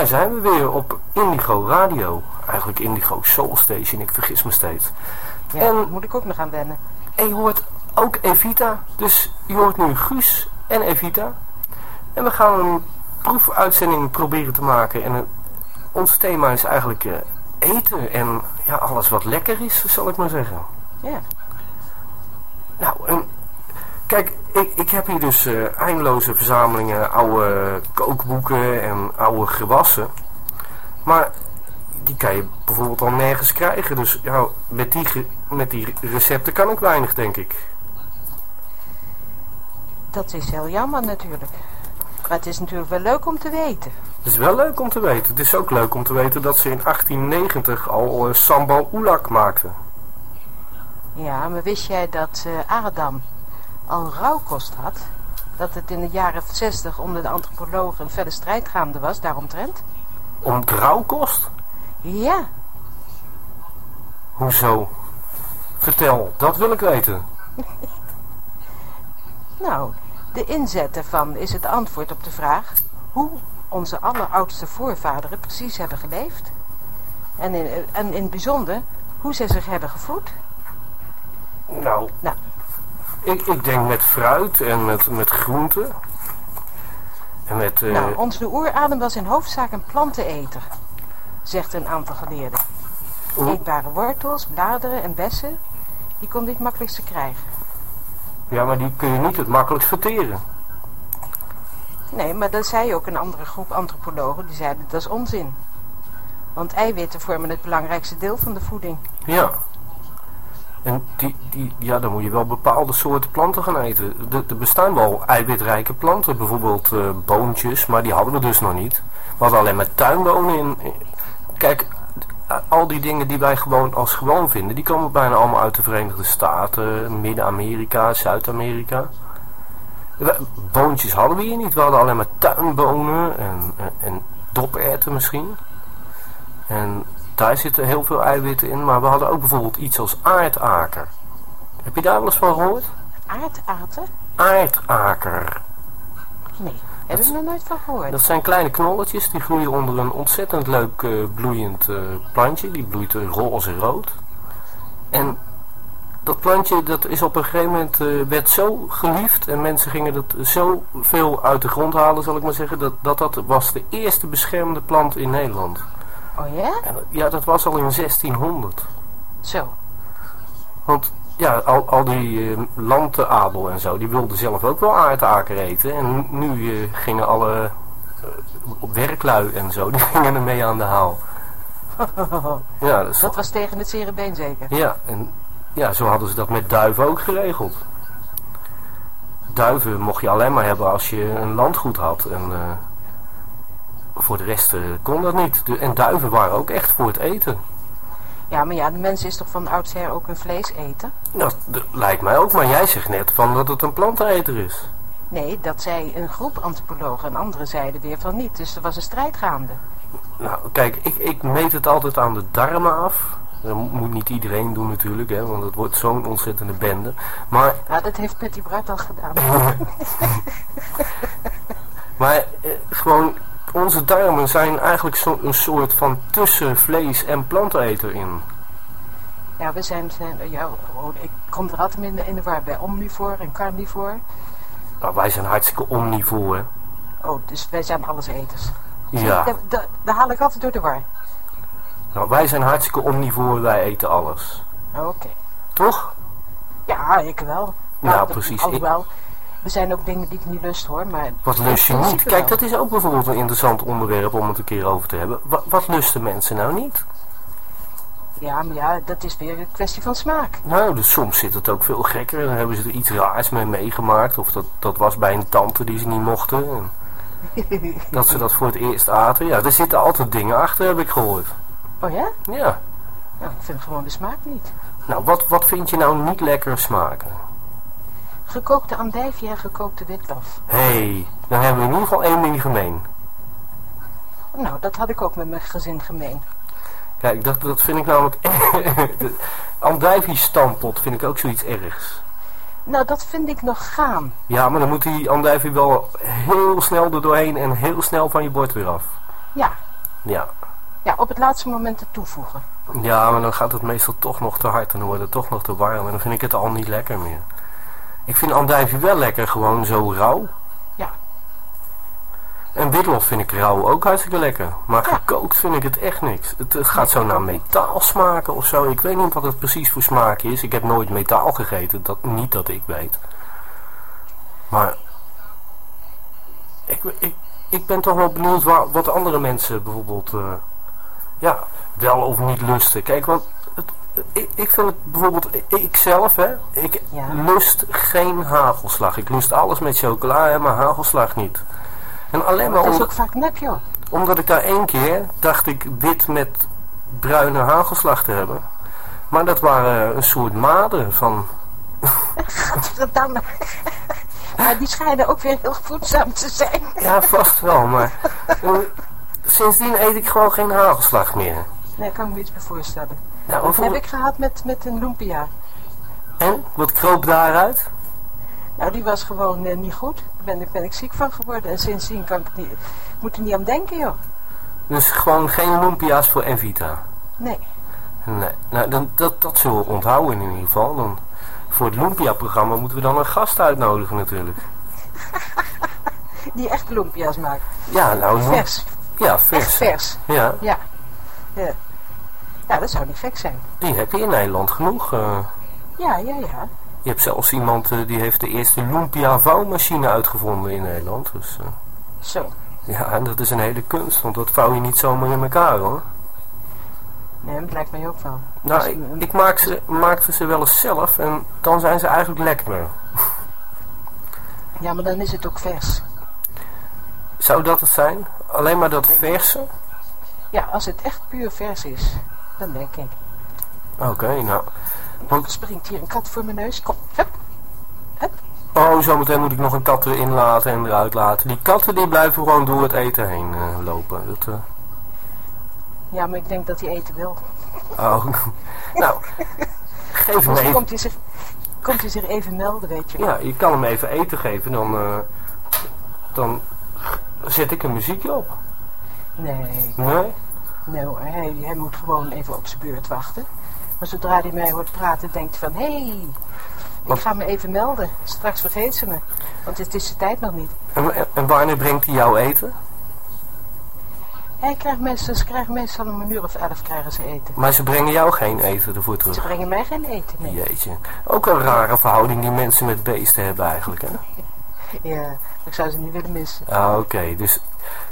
daar zijn we weer op Indigo Radio. Eigenlijk Indigo Soul Station, ik vergis me steeds. Ja, En- moet ik ook nog aan wennen. En je hoort ook Evita. Dus je hoort nu Guus en Evita. En we gaan een proefuitzending proberen te maken. En ons thema is eigenlijk eh, eten en ja, alles wat lekker is, zal ik maar zeggen. Ja. Nou, en kijk, ik, ik heb hier dus eh, eindeloze verzamelingen oude kookboeken en oude gewassen. Maar die kan je bijvoorbeeld al nergens krijgen. Dus ja, met die, met die recepten kan ik weinig, denk ik. Dat is heel jammer natuurlijk. Maar het is natuurlijk wel leuk om te weten. Het is wel leuk om te weten. Het is ook leuk om te weten dat ze in 1890 al eh, sambal oelak maakten. Ja, maar wist jij dat eh, Adam al rauwkost had? Dat het in de jaren 60 onder de antropologen een felle strijd gaande was, daaromtrent? Om grauwkost? Ja, Hoezo? Vertel, dat wil ik weten. nou, de inzet ervan is het antwoord op de vraag hoe onze alleroudste voorvaderen precies hebben geleefd. En in, en in het bijzonder hoe ze zich hebben gevoed. Nou, Nou. Ik, ik denk met fruit en met, met groenten. En met... eh, Nou, onze oeradem was in hoofdzaak een planteneter, zegt een aantal geleerden. Eetbare wortels, bladeren en bessen, die kon dit makkelijkste krijgen. ja, maar die kun je niet het makkelijkst verteren. Nee, maar dat zei ook een andere groep antropologen, die zeiden dat is onzin. Want eiwitten vormen het belangrijkste deel van de voeding. Ja. En die, die, ja, dan moet je wel bepaalde soorten planten gaan eten. Er, bestaan wel eiwitrijke planten, bijvoorbeeld eh, boontjes, maar die hadden we dus nog niet. We hadden alleen maar tuinbonen in. Kijk, al die dingen die wij gewoon als gewoon vinden, die komen bijna allemaal uit de Verenigde Staten, Midden-Amerika, Zuid-Amerika. Boontjes hadden we hier niet, we hadden alleen maar tuinbonen en, en, en doperwten misschien. En daar zitten heel veel eiwitten in, maar we hadden ook bijvoorbeeld iets als aardaker. Heb je daar wel eens van gehoord? Aardaten? Aardaker. Nee, heb ik nog nooit van gehoord. Dat zijn kleine knolletjes, die groeien onder een ontzettend leuk eh, bloeiend eh, plantje. Die bloeit eh, roze rood. En dat plantje dat is op een gegeven moment werd zo geliefd en mensen gingen dat zo veel uit de grond halen, zal ik maar zeggen, dat dat, dat was de eerste beschermde plant in Nederland. Oh ja? Ja, dat was al in 1600. Zo. Want ja, al, al die eh, landadel en zo, die wilden zelf ook wel aardaker eten. En nu eh, gingen alle eh, werklui en zo, die gingen ermee aan de haal. Ja, dat was tegen het zere been zeker. ja, en ja, zo hadden ze dat met duiven ook geregeld. Duiven mocht je alleen maar hebben als je een landgoed had. En voor de rest eh, kon dat niet. En duiven waren ook echt voor het eten. Ja, maar ja, de mens is toch van oudsher ook een vleeseter? Nou, dat lijkt mij ook, maar jij zegt net van dat het een planteneter is. Nee, dat zei een groep antropologen en anderen zeiden weer van niet. Dus er was een strijd gaande. Nou, kijk, ik, ik meet het altijd aan de darmen af. Dat mo- moet niet iedereen doen natuurlijk, hè, want het wordt zo'n ontzettende bende. Maar, Nou, dat heeft Patty Bart al gedaan. maar eh, gewoon, onze darmen zijn eigenlijk zo'n soort van tussen vlees en planteneter in. Ja, we zijn, ja, oh, ik kom er altijd in de, in de war bij omnivoor en carnivoor. Nou, wij zijn hartstikke omnivoor, hè. Oh, dus wij zijn alleseters. Ja, Daar, haal ik altijd door de war. nou, wij zijn hartstikke omnivoor, wij eten alles. Oké. Toch? Ja, ik wel. Ja, dat- precies. Alhoewel, er zijn ook dingen die ik niet lust hoor, maar... Wat lust je niet? Kijk, dat is ook bijvoorbeeld een interessant onderwerp om het een keer over te hebben. Wa- wat lusten mensen nou niet? Ja, maar ja, dat is weer een kwestie van smaak. Nou, dus soms zit het ook veel gekker. Dan hebben ze er iets raars mee meegemaakt. Of dat, dat was bij een tante die ze niet mochten. En dat ze dat voor het eerst aten. Ja, er zitten altijd dingen achter, heb ik gehoord. Oh ja? Ja. Nou, ik vind gewoon de smaak niet. Nou, wat, wat vind je nou niet lekker smaken? Gekookte andijvie en gekookte witlof. Hé, hey, dan hebben we in ieder geval één ding gemeen. Nou, dat had ik ook met mijn gezin gemeen. Kijk, dat, dat vind ik namelijk... andijvie-stampot vind ik ook zoiets ergs. Nou, dat vind ik nog gaan. Ja, maar dan moet die andijvie wel heel snel er doorheen en heel snel van je bord weer af. Ja, Ja. ja op het laatste moment er toevoegen. Ja, maar dan gaat het meestal toch nog te hard en dan wordt het toch nog te warm en dan vind ik het al niet lekker meer. Ik vind andijvie wel lekker, gewoon zo rauw. Ja. En witlof vind ik rauw ook hartstikke lekker. Maar Ja. gekookt vind ik het echt niks. Het, het gaat zo naar metaal smaken of zo. Ik weet niet wat het precies voor smaak is. Ik heb nooit metaal gegeten. Dat, niet dat ik weet. Maar... Ik, ik, ik ben toch wel benieuwd waar, wat andere mensen bijvoorbeeld... eh, ja, wel of niet lusten. Kijk, want... Ik, ik vind het bijvoorbeeld... Ik zelf, hè. Ik Ja. lust geen hagelslag. Ik lust alles met chocola, maar hagelslag niet. En alleen maar Dat is ook vaak nep, joh. omdat ik daar één keer dacht ik wit met bruine hagelslag te hebben. Maar dat waren een soort maden van... Gadverdamme. Maar die schijnen ook weer heel voedzaam te zijn. Ja, vast wel, maar... eh, sindsdien eet ik gewoon geen hagelslag meer. Nee, ik kan me iets bij voorstellen. Nou, Dat heb ik gehad met, met een lumpia. En? Wat kroop daaruit? Nou, die was gewoon eh, niet goed. Daar ben, ik- ben ik ziek van geworden. En sindsdien kan ik niet, moet er niet aan denken, joh. Dus gewoon geen lumpia's voor Envita. Nee. Nee, nou, dan, dat, dat zullen we onthouden in ieder geval. Dan, voor het Lumpia-programma moeten we dan een gast uitnodigen natuurlijk. Die echt lumpia's maakt. Ja, nou... Vers. Ja, Echt vers. vers. Ja, Ja. ja. Ja, dat zou niet gek zijn. die heb je in Nederland genoeg. eh. Ja, ja, ja. Je hebt zelfs iemand eh, die heeft de eerste Lumpia vouwmachine uitgevonden in Nederland. Dus eh, Zo. ja, en dat is een hele kunst, want dat vouw je niet zomaar in elkaar hoor. Nee, dat lijkt mij ook wel. Nou, Dus, ik, ik maak ze, maakte ze wel eens zelf en dan zijn ze eigenlijk lekkerder. Ja, maar dan is het ook vers. Zou dat het zijn? Alleen maar dat verse? Ja, als het echt puur vers is, dan denk ik. Oké, nou. Er springt hier een kat voor mijn neus. Kom, hup. Hup. Oh, zometeen moet ik nog een kat erin laten en eruit laten. Die katten die blijven gewoon door het eten heen eh, lopen. Dat, eh, Ja, maar ik denk dat hij eten wil. oh. nou, geef hem even. komt hij, zich, komt hij zich even melden, weet je wel. Ja, je kan hem even eten geven, dan, eh, dan zet ik een muziekje op. Nee, Nee? Nou, hij, hij moet gewoon even op zijn beurt wachten. Maar zodra hij mij hoort praten, denkt hij van... Hé, hey, ik ga me even melden. Straks vergeet ze me. Want het is de tijd nog niet. En, en- wanneer brengt hij jou eten? Hij krijgt meestal, ze krijgen meestal om een uur of elf krijgen ze eten. Maar ze brengen jou geen eten ervoor Ze terug. brengen mij geen eten, nee. Jeetje. Ook een rare verhouding die mensen met beesten hebben eigenlijk, hè? Ja, ik zou ze niet willen missen. Ah, oké. Dus,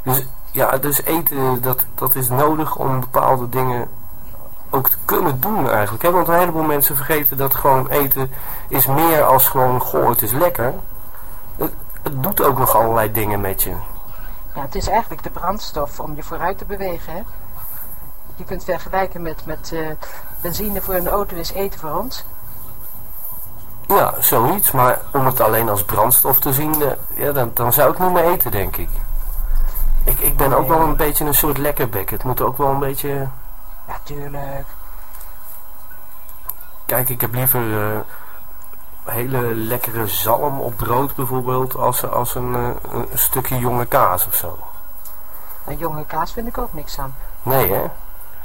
dus, ja, dus eten, dat, dat is nodig om bepaalde dingen ook te kunnen doen eigenlijk. Hè? Want een heleboel mensen vergeten dat gewoon eten is meer als gewoon, goh, het is lekker. Het, het doet ook nog allerlei dingen met je. Ja, het is eigenlijk de brandstof om je vooruit te bewegen, hè. Je kunt vergelijken met, met eh, benzine voor een auto is eten voor ons. Ja, zoiets. Maar om het alleen als brandstof te zien, eh, ja, dan, dan zou ik niet meer eten, denk ik. Ik, ik ben ook wel een beetje een soort lekkerbek. Het moet ook wel een beetje... Ja, tuurlijk. Kijk, ik heb liever eh, hele lekkere zalm op brood bijvoorbeeld... als, als een, eh, een stukje jonge kaas of zo. Een jonge kaas vind ik ook niks aan. Nee, hè?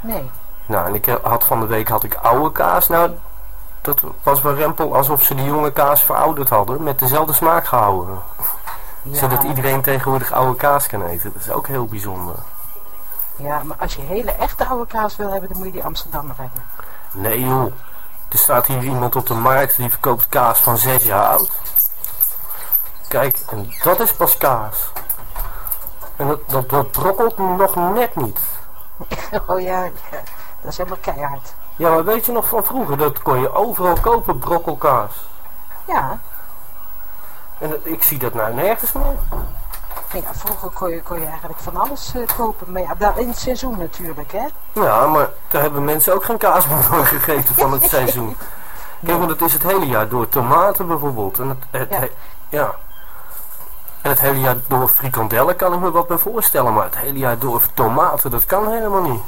Nee. Nou, en ik had van de week had ik oude kaas. Nou, dat was wel rempel alsof ze die jonge kaas verouderd hadden. Met dezelfde smaak gehouden. Ja, Zodat iedereen tegenwoordig oude kaas kan eten. Dat is ook heel bijzonder. ja, maar als je hele echte oude kaas wil hebben, dan moet je die Amsterdammer hebben. Nee joh. Er staat hier iemand op de markt die verkoopt kaas van 6 jaar oud. Kijk, en dat is pas kaas. En dat, dat, dat brokkelt nog net niet. oh ja, ja, dat is helemaal keihard. Ja, maar weet je nog van vroeger? Dat kon je overal kopen, brokkelkaas. Ja, En ik zie dat nou nergens meer. ja vroeger kon je, kon je eigenlijk van alles eh, kopen. Maar ja, wel in het seizoen natuurlijk, hè. Ja, maar daar hebben mensen ook geen kaas meer van gegeten van het seizoen. Kijk, want het is het hele jaar door tomaten bijvoorbeeld. En het, het, Ja. he- ja. En het hele jaar door frikandellen kan ik me wat bij voorstellen. Maar het hele jaar door tomaten, dat kan helemaal niet.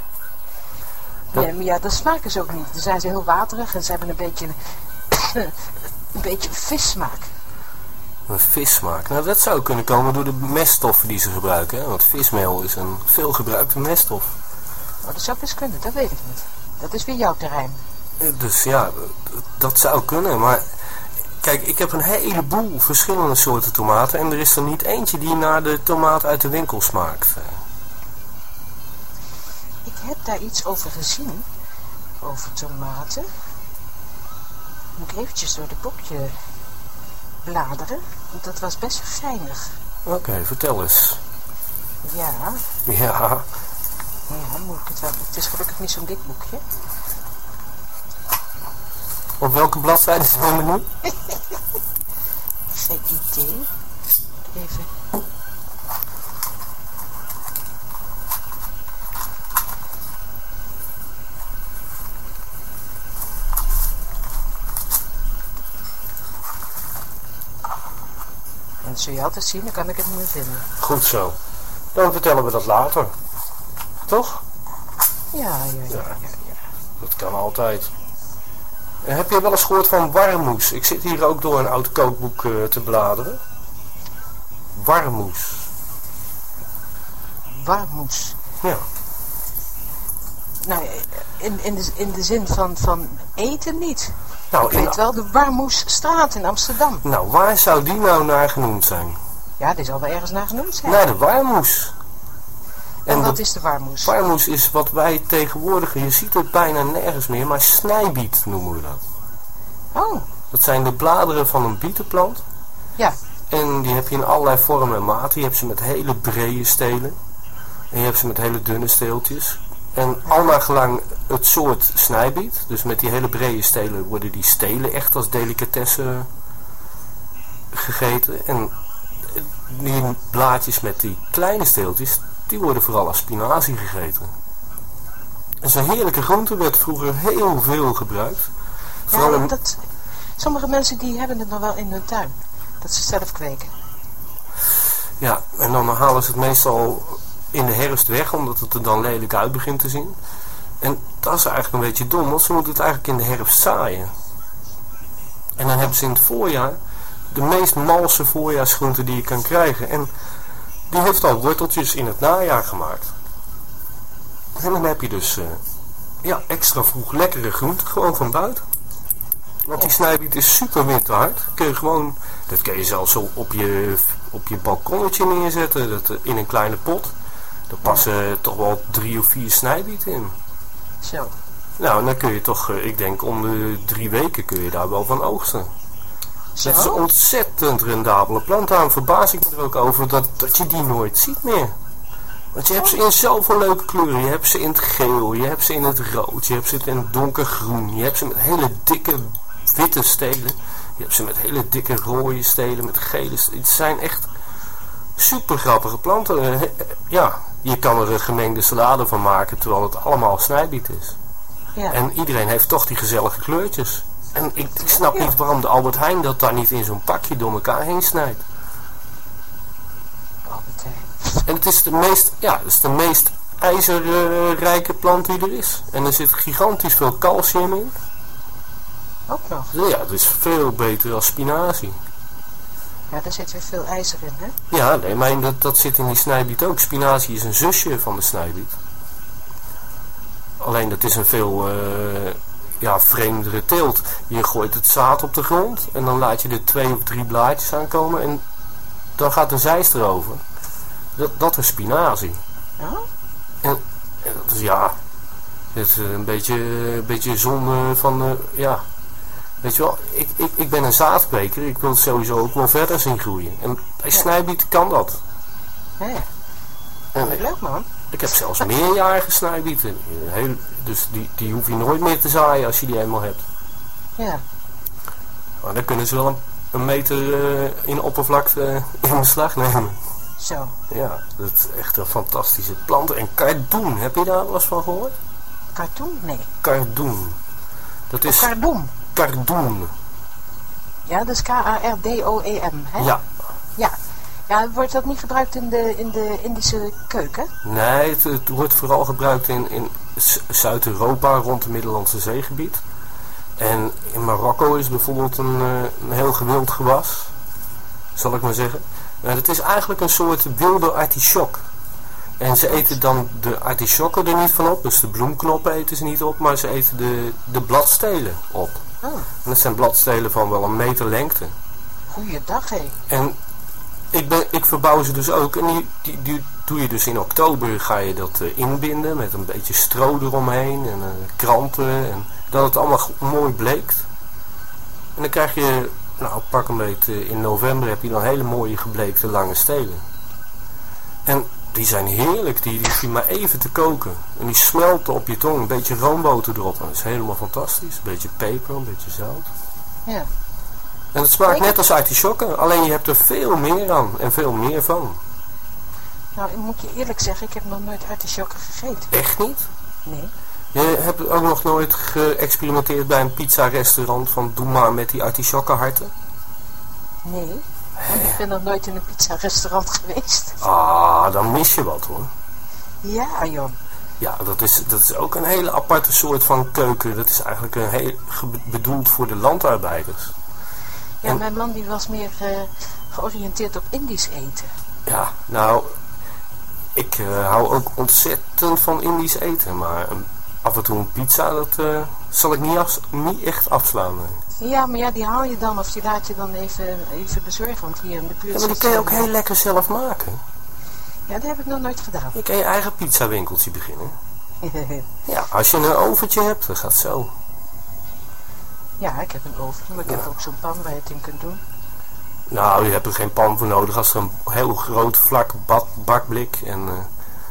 Dat- Nee, maar ja, dat smaken ze ook niet. Dan zijn ze heel waterig en ze hebben een beetje, een beetje vissmaak. Een vissmaak. Nou, dat zou kunnen komen door de meststoffen die ze gebruiken. Hè? Want vismeel is een veel gebruikte meststof. Oh, dat zou best kunnen, dat weet ik niet. Dat is weer jouw terrein. Eh, Dus ja, dat zou kunnen. Maar kijk, ik heb een heleboel verschillende soorten tomaten. En er is er niet eentje die naar de tomaat uit de winkel smaakt. Ik heb daar iets over gezien. Over tomaten. Moet ik eventjes door de boekje bladeren. Want dat was best geinig. Oké, vertel eens. Ja, Ja, ja, moet ik het wel. Het is gelukkig niet zo'n dik boekje. op welke bladzijde zijn we nu? Geen idee. Even. Dat zul je altijd zien, dan kan ik het niet meer vinden. Goed zo. Dan vertellen we dat later. Toch? Ja, ja, ja, ja. ja. Dat kan altijd. Heb je wel eens gehoord van warmoes? Ik zit hier ook door een oud kookboek eh, te bladeren. Warmoes. Warmoes. Ja. Nou, in, in, de, in de zin van, van eten niet. Nou, Ik weet wel de Warmoesstraat in Amsterdam. nou, waar zou die nou naar genoemd zijn? Ja, die zal wel ergens naar genoemd zijn. Naar de warmoes. en wat de is de Warmoes? warmoes is wat wij tegenwoordig, je ziet het bijna nergens meer, maar snijbiet noemen we dat. Oh, Dat zijn de bladeren van een bietenplant. ja. En die heb je in allerlei vormen en maten. Je hebt ze met hele brede stelen. En je hebt ze met hele dunne steeltjes. En al naar gelang het soort snijbiet. Dus met die hele brede stelen worden die stelen echt als delicatesse gegeten. En die blaadjes met die kleine steeltjes, die worden vooral als spinazie gegeten. En zo'n heerlijke groente werd vroeger heel veel gebruikt. Vooral ja dat, sommige mensen die hebben het nog wel in hun tuin. Dat ze zelf kweken. Ja, en dan halen ze het meestal in de herfst weg, omdat het er dan lelijk uit begint te zien. En dat is eigenlijk een beetje dom, want ze moeten het eigenlijk in de herfst zaaien. En dan hebben ze in het voorjaar de meest malse voorjaarsgroente die je kan krijgen. En die heeft al worteltjes in het najaar gemaakt. En dan heb je dus eh, ja, extra vroeg lekkere groente, gewoon van buiten. Want die snijbiet is super winterhard. Kun je gewoon, dat kun je zelfs zo op je, op je balkonnetje neerzetten, dat, eh, in een kleine pot. Daar passen toch wel drie of vier snijbieten in. Zo. Nou, dan kun je toch, eh, ik denk om de drie weken kun je daar wel van oogsten. Zo. Het is een ontzettend rendabele plant. Daarom verbaas ik me er ook over dat, dat je die nooit ziet meer. Want je hebt ze in zoveel leuke kleuren. Je hebt ze in het geel, je hebt ze in het rood, je hebt ze in het donkergroen. Je hebt ze met hele dikke witte stelen. Je hebt ze met hele dikke rode stelen, met gele stelen. Het zijn echt super grappige planten. Eh, eh, Ja, je kan er een gemengde salade van maken terwijl het allemaal snijbiet is. Ja. En iedereen heeft toch die gezellige kleurtjes. En ik, ik snap Ja. niet waarom de Albert Heijn dat daar niet in zo'n pakje door elkaar heen snijdt. Albert Heijn. En het is de meest, ja, het is de meest ijzerrijke plant die er is. En er zit gigantisch veel calcium in. Ook nog. Ja, het is veel beter dan spinazie. Ja, daar zit weer veel ijzer in, hè? Ja, nee, maar dat, dat zit in die snijbiet ook. Spinazie is een zusje van de snijbiet. Alleen dat is een veel eh, ja, vreemdere teelt. Je gooit het zaad op de grond en dan laat je er twee of drie blaadjes aankomen en dan gaat de zijst erover. Dat, dat is spinazie. Ja? En, en dat is ja, het is een beetje, een beetje zonde van, eh, ja, weet je wel, ik, ik, ik ben een zaadkweker, ik wil het sowieso ook wel verder zien groeien. En bij Ja. snijbiet kan dat. Ja, ja. En Wat leuk, man. ik heb zelfs meerjarige snijbieten. Heel, dus die, die hoef je nooit meer te zaaien als je die eenmaal hebt. Ja. Maar dan kunnen ze wel een, een meter eh, in oppervlakte eh, in beslag nemen. Zo. Ja, dat is echt een fantastische plant. En kardoen, heb je daar wel eens van gehoord? Cartoon? Nee. Kardoen. Dat Of is cardoen. kardoen. Ja, dat is K-A-R-D-O-E-M, hè? Ja, Ja. Ja, wordt dat niet gebruikt in de, in de Indische keuken? Nee, het, het wordt vooral gebruikt in, in Zuid-Europa rond het Middellandse zeegebied. En in Marokko is bijvoorbeeld een, eh, een heel gewild gewas, zal ik maar zeggen. En het is eigenlijk een soort wilde artichok. En ze eten dan de artichokken er niet van op, dus de bloemknoppen eten ze niet op, maar ze eten de, de bladstelen op. Oh, En dat zijn bladstelen van wel een meter lengte. goeiedag hé. En ik, ben, ik verbouw ze dus ook. En die, die, die doe je dus in oktober ga je dat eh, inbinden met een beetje stro eromheen en eh, kranten. En dat het allemaal mooi bleekt. En dan krijg je, nou pak een beetje in november heb je dan hele mooie gebleekte lange stelen. En die zijn heerlijk, die, die hoef je maar even te koken. En die smelten op je tong, een beetje roomboter erop. En dat is helemaal fantastisch. Een beetje peper, een beetje zout. Ja. En het smaakt net als artisjokken, alleen je hebt er veel meer aan en veel meer van. Nou, ik moet je eerlijk zeggen, ik heb nog nooit artisjokken gegeten. Echt niet? Nee. Je hebt ook nog nooit geëxperimenteerd bij een pizza-restaurant van doe maar met die artisjokkenharten? Nee. Want ik ben nog nooit in een pizza-restaurant geweest. Ah, dan mis je wat hoor. Ja, joh. Ja, dat is, dat is ook een hele aparte soort van keuken. Dat is eigenlijk een heel, bedoeld voor de landarbeiders. Ja, En- mijn man die was meer eh, georiënteerd op Indisch eten. Ja, nou, ik eh, hou ook ontzettend van Indisch eten, maar een- af en toe een pizza, dat eh, zal ik niet, af, niet echt afslaan. nee. Ja, maar ja, die haal je dan of die laat je dan even, even bezorgen. Want hier in de buurt... Ja, maar die kun je ook heel lekker zelf maken. Ja, dat heb ik nog nooit gedaan. Je kan je eigen pizzawinkeltje beginnen. Ja, als je een oventje hebt, dan gaat zo. ja, ik heb een oven, maar ik heb ook zo'n pan waar je het in kunt doen. Nou, je hebt er geen pan voor nodig als er een heel groot vlak bad, bakblik. En eh,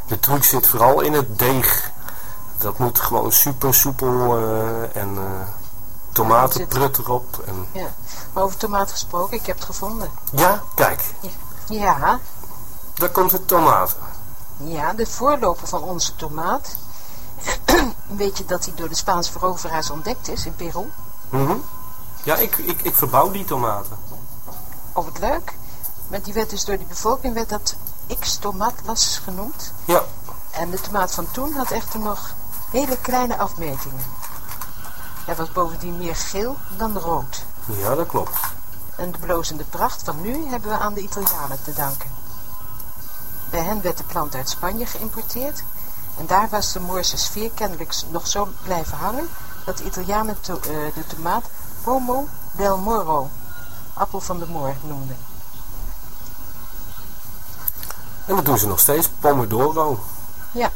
de truc zit vooral in het deeg. Dat moet gewoon super soepel eh, en eh tomatenprut erop. En... Ja. Maar over tomaat gesproken, ik heb het gevonden. Ja, kijk, Ja, daar komt het tomaat. ja, de voorloper van onze tomaat. Weet je dat hij door de Spaanse veroveraars ontdekt is in Peru? Mhm. Ja, ik, ik, ik verbouw die tomaten. Oh, wat leuk. Maar die werd dus door de bevolking werd dat X-tomatlas genoemd. Ja, En de tomaat van toen had echter nog hele kleine afmetingen. Hij was bovendien meer geel dan rood. ja, dat klopt. En de blozende pracht van nu hebben we aan de Italianen te danken. Bij hen werd de plant uit Spanje geïmporteerd. En daar was de Moorse sfeer kennelijk nog zo blijven hangen... dat de Italianen to- eh, de tomaat Pomo del Moro, appel van de moor, noemden. En dat doen ze nog steeds, pomodoro. Ja,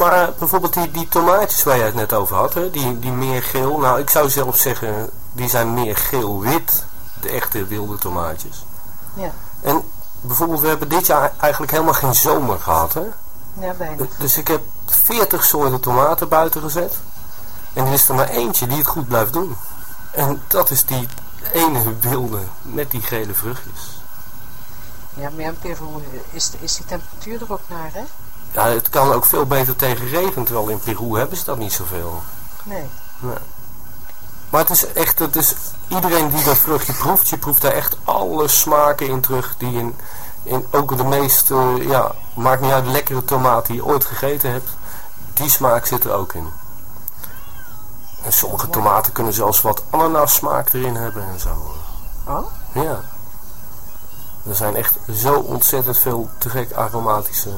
Maar eh, bijvoorbeeld die, die tomaatjes waar jij het net over had, hè, die, die meer geel. Nou, ik zou zelf zeggen, die zijn meer geel-wit. De echte wilde tomaatjes. ja, En bijvoorbeeld, we hebben dit jaar eigenlijk helemaal geen zomer gehad, hè. ja, bijna. Dus ik heb 40 soorten tomaten buiten gezet. En er is er maar eentje die het goed blijft doen. En dat is die ene wilde met die gele vruchtjes. Ja, maar Peru is, is die temperatuur er ook naar, hè? Ja, het kan ook veel beter tegen regen, terwijl in Peru hebben ze dat niet zoveel. Nee. Nee. Maar het is echt, het is, iedereen die dat vruchtje proeft, je proeft daar echt alle smaken in terug die in, in ook de meest, ja, maakt niet uit, lekkere tomaat die je ooit gegeten hebt, die smaak zit er ook in. En sommige tomaten kunnen zelfs wat ananas smaak erin hebben en zo. Oh? Ja. Er zijn echt zo ontzettend veel te gek aromatische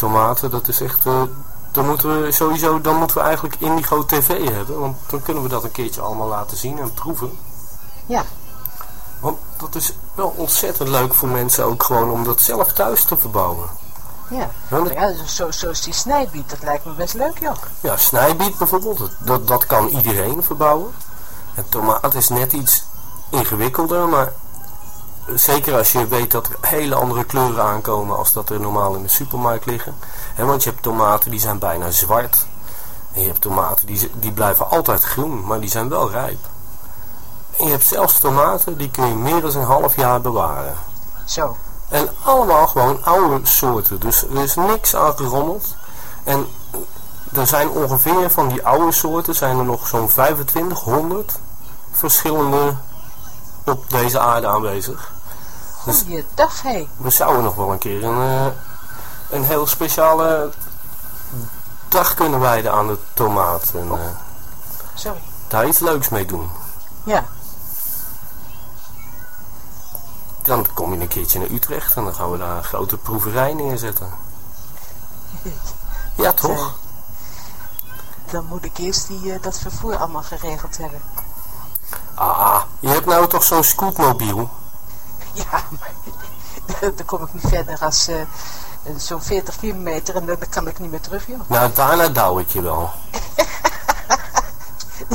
tomaten. Dat is echt... eh, dan moeten we sowieso, dan moeten we eigenlijk Indigo TV hebben. Want dan kunnen we dat een keertje allemaal laten zien en proeven. Ja. Want dat is wel ontzettend leuk voor mensen ook gewoon om dat zelf thuis te verbouwen. Ja. Want ja, zo, zo is die snijbiet, dat lijkt me best leuk, joh. Ja, snijbiet bijvoorbeeld, dat- dat, dat kan iedereen verbouwen. En tomaat is net iets ingewikkelder, maar zeker als je weet dat er hele andere kleuren aankomen als dat er normaal in de supermarkt liggen. Want je hebt tomaten die zijn bijna zwart. En je hebt tomaten die, die blijven altijd groen, maar die zijn wel rijp. En je hebt zelfs tomaten die kun je meer dan een half jaar bewaren. Zo. En allemaal gewoon oude soorten. Dus er is niks aan gerommeld. En er zijn ongeveer van die oude soorten zijn er nog zo'n 2500 verschillende op deze aarde aanwezig. Goeiedag, hé. We zouden nog wel een keer een, eh, een heel speciale dag kunnen wijden aan de tomaat. En eh, Sorry. daar iets leuks mee doen. Ja. Dan kom je een keertje naar Utrecht en dan gaan we daar een grote proeverij neerzetten. Ja, toch? Dan moet ik eerst die, eh, dat vervoer allemaal geregeld hebben. Ah, je hebt nou toch zo'n scootmobiel? Ja, maar dan kom ik niet verder als eh, zo'n 40 kilometer en dan kan ik niet meer terug, joh. Nou, daarna douw ik je wel.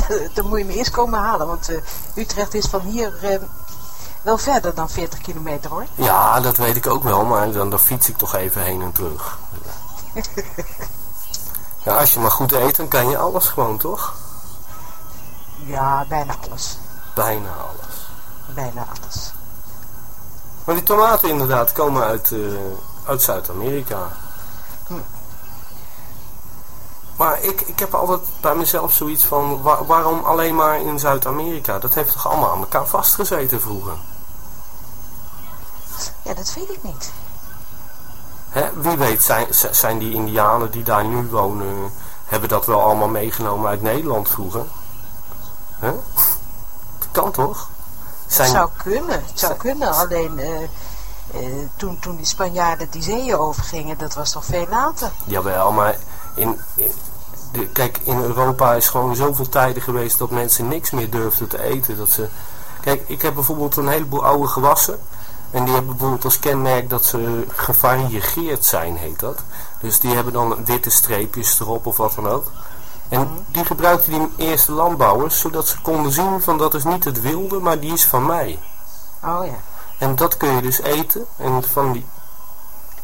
dan moet je me eerst komen halen, want eh, Utrecht is van hier eh, wel verder dan 40 kilometer, hoor. Ja, dat weet ik ook wel, maar dan, dan fiets ik toch even heen en terug. Ja, als je maar goed eet, dan kan je alles gewoon, toch? Ja, bijna alles. Bijna alles. Bijna alles. Maar die tomaten inderdaad komen uit, eh, uit Zuid-Amerika. Hm. Maar ik, ik heb altijd bij mezelf zoiets van, wa- waarom alleen maar in Zuid-Amerika? Dat heeft toch allemaal aan elkaar vastgezeten vroeger? Ja, dat weet ik niet. Hè? Wie weet zijn, zijn die indianen die daar nu wonen, hebben dat wel allemaal meegenomen uit Nederland vroeger? Hè? Dat kan toch? Het zou kunnen, het zou kunnen. Alleen eh, eh, toen, toen die Spanjaarden die zeeën overgingen, dat was toch veel later. Jawel, maar in, in- de, kijk, in Europa is gewoon zoveel tijden geweest dat mensen niks meer durfden te eten. Dat ze, kijk, ik heb bijvoorbeeld een heleboel oude gewassen. En die hebben bijvoorbeeld als kenmerk dat ze gevarieerd zijn, heet dat. Dus die hebben dan witte streepjes erop of wat dan ook. En die gebruikten die eerste landbouwers, zodat ze konden zien van dat is niet het wilde, maar die is van mij. Oh ja. En dat kun je dus eten. En van die...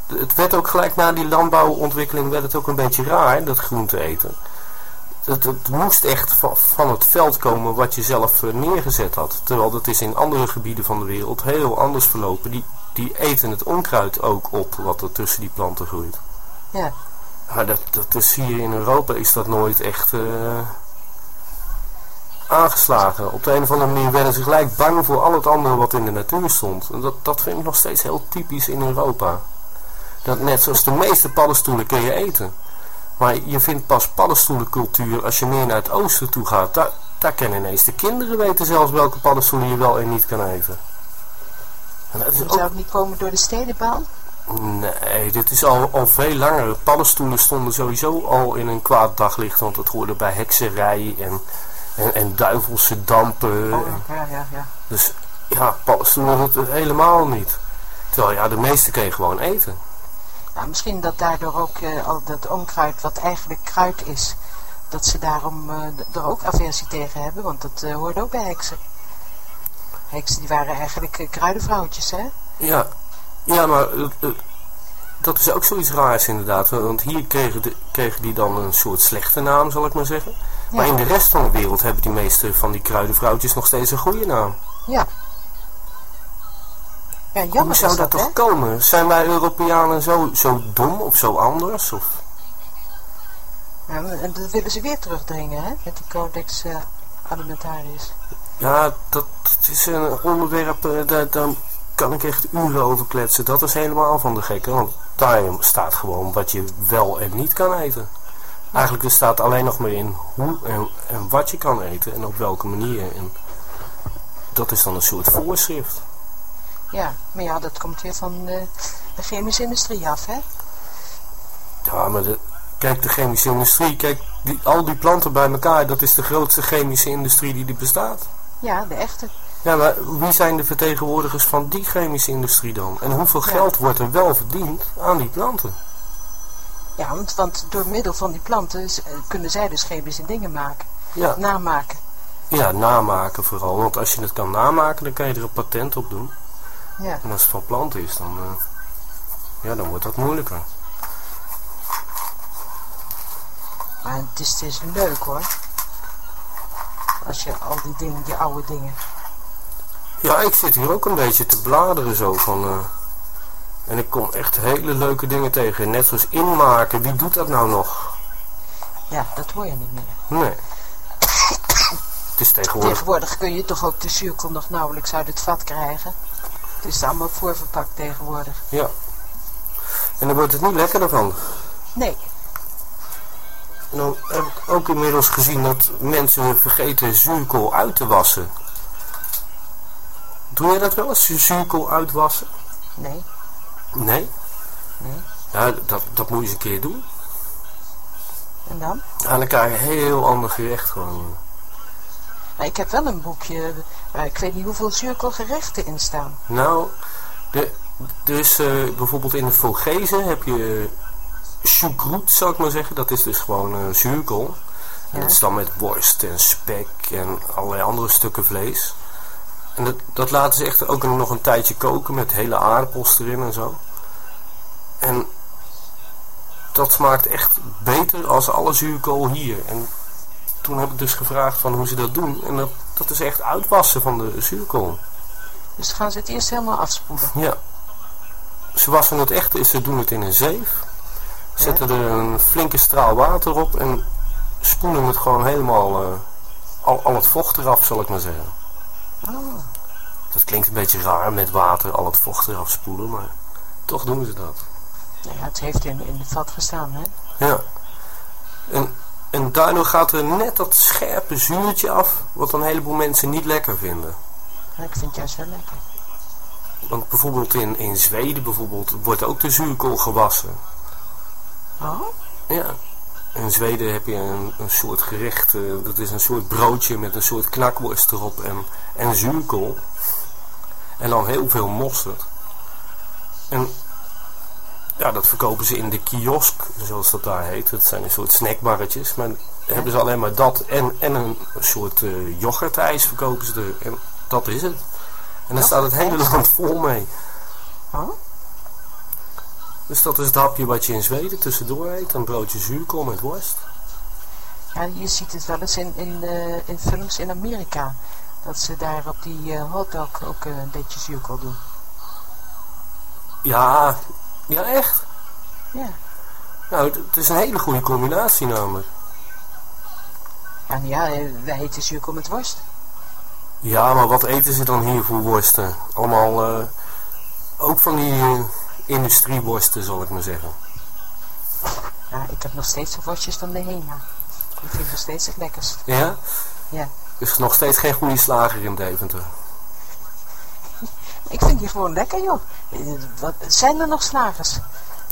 Het werd ook gelijk na die landbouwontwikkeling werd het ook een beetje raar, dat groente eten. Het, het moest echt van, van het veld komen wat je zelf eh, neergezet had. Terwijl dat is in andere gebieden van de wereld heel anders verlopen. Die, die eten het onkruid ook op wat er tussen die planten groeit. Ja. Maar dat, dat is hier in Europa is dat nooit echt eh, aangeslagen. Op de een of andere manier werden ze gelijk bang voor al het andere wat in de natuur stond. En dat, dat vind ik nog steeds heel typisch in Europa. Dat net zoals de meeste paddenstoelen kun je eten. Maar je vindt pas paddenstoelencultuur als je meer naar het oosten toe gaat. Daar, daar kennen ineens de kinderen weten zelfs welke paddenstoelen je wel en niet kan eten. En dat is ook zou het niet komen door de stedenbouw? Nee, dit is al, al veel langer. Paddenstoelen stonden sowieso al in een kwaad daglicht, want het hoorde bij hekserij en, en, en duivelse dampen. Oh, ja, ja, ja. dus ja, paddenstoelen dat het helemaal niet. Terwijl ja, de meeste kun je gewoon eten. Nou, misschien dat daardoor ook eh, al dat onkruid, wat eigenlijk kruid is, dat ze daarom eh, er ook aversie tegen hebben, want dat eh, hoort ook bij heksen. Heksen die waren eigenlijk eh, kruidenvrouwtjes, hè? Ja, ja maar eh, eh, dat is ook zoiets raars inderdaad. Want hier kregen, de, kregen die dan een soort slechte naam, zal ik maar zeggen. Maar in de rest van de wereld hebben die meeste van die kruidenvrouwtjes nog steeds een goede naam. Ja. Ja, Hoe jammer zou dat dat, toch komen? Zijn wij Europeanen zo, zo dom of zo anders? Of? Ja, en dat willen ze weer terugdringen, hè? Met die codex eh, alimentarius. Ja, dat is een onderwerp, eh, daar, daar kan ik echt uren over kletsen. Dat is helemaal van de gekke, want daar staat gewoon wat je wel en niet kan eten. Eigenlijk er staat alleen nog maar in hoe en, en wat je kan eten en op welke manier. En dat is dan een soort voorschrift. Ja, maar ja, dat komt weer van de chemische industrie af, hè? Ja, maar de, kijk, de chemische industrie, kijk, die, al die planten bij elkaar, dat is de grootste chemische industrie die er bestaat. Ja, de echte. Ja, maar wie zijn de vertegenwoordigers van die chemische industrie dan? En hoeveel geld wordt er wel verdiend aan die planten? Ja, want, want door middel van die planten eh, kunnen zij dus chemische dingen maken. Ja, Namaken. ja, namaken vooral. Want als je het kan namaken, dan kan je er een patent op doen. Ja. En als het van planten is, dan, eh, ja, dan wordt dat moeilijker. Maar het is, het is leuk hoor. Als je al die dingen, die oude dingen. Ja, ik zit hier ook een beetje te bladeren zo van... eh, en ik kom echt hele leuke dingen tegen. Net zoals inmaken. Wie doet dat nou nog? Ja, dat hoor je niet meer. Nee. Het is tegenwoordig... Tegenwoordig kun je toch ook de zuurkool nog nauwelijks uit het vat krijgen. Het is allemaal voorverpakt tegenwoordig. Ja. En dan wordt het niet lekkerder van. Nee, En dan heb ik ook inmiddels gezien dat mensen vergeten zuurkool uit te wassen. Doe je dat wel eens, zuurkool uitwassen? nee, Nee? nee. Ja, dat, dat moet je eens een keer doen. En dan? En dan krijg je een heel ander gerecht gewoon. Nou, ik heb wel een boekje waar ik weet niet hoeveel zuurkoolgerechten in staan. Nou, de, dus eh, bijvoorbeeld in de Vogezen heb je choucroute, zou ik maar zeggen. Dat is dus gewoon eh, zuurkool. En Ja. dat is dan met worst en spek en allerlei andere stukken vlees. En dat, dat laten ze echt ook nog een tijdje koken met hele aardappels erin en zo. En dat smaakt echt beter als alle zuurkool hier. En toen heb ik dus gevraagd van hoe ze dat doen. En dat, dat is echt uitwassen van de zuurkool. Dus gaan ze het eerst helemaal afspoelen. Ja. Ze wassen het echt, ze doen het in een zeef. Zetten er een flinke straal water op en spoelen het gewoon helemaal, eh, al, al het vocht eraf, zal ik maar zeggen. Dat klinkt een beetje raar met water al het vocht eraf spoelen, maar toch doen ze dat. nou ja, het heeft in, in de vat gestaan, hè? Ja. En, en daardoor gaat er net dat scherpe zuurtje af, wat een heleboel mensen niet lekker vinden. Ja, ik vind het juist wel lekker. Want bijvoorbeeld in, in Zweden bijvoorbeeld wordt ook de zuurkool gewassen. Oh, Ja. In Zweden heb je een, een soort gerecht, eh, dat is een soort broodje met een soort knakworst erop en, en zuurkool. En dan heel veel mosterd. En ja, dat verkopen ze in de kiosk, zoals dat daar heet. Dat zijn een soort snackbarretjes. Maar hebben ze alleen maar dat en, en een soort eh yoghurtijs verkopen ze er. En dat is het. En dan staat het hele land vol mee. oh, Dus dat is het hapje wat je in Zweden tussendoor eet. Een broodje zuurkool met worst. ja, je ziet het wel eens in, in, eh, in films in Amerika. Dat ze daar op die eh, hotdog ook eh, een beetje zuurkool doen. Ja, ja echt. Ja. Nou, het, is een hele goede combinatie namelijk. Ja, nou ja, wij eten zuurkool met worst. Ja, maar wat eten ze dan hier voor worsten? Allemaal, ook van die industrieworsten, zal ik maar zeggen. Ja, ik heb nog steeds de worstjes van de Hema. Die vind ik nog steeds het lekkerst. Ja? Ja. Is nog steeds geen goede slager in Deventer. Ik vind die gewoon lekker, joh. Wat, zijn er nog slagers?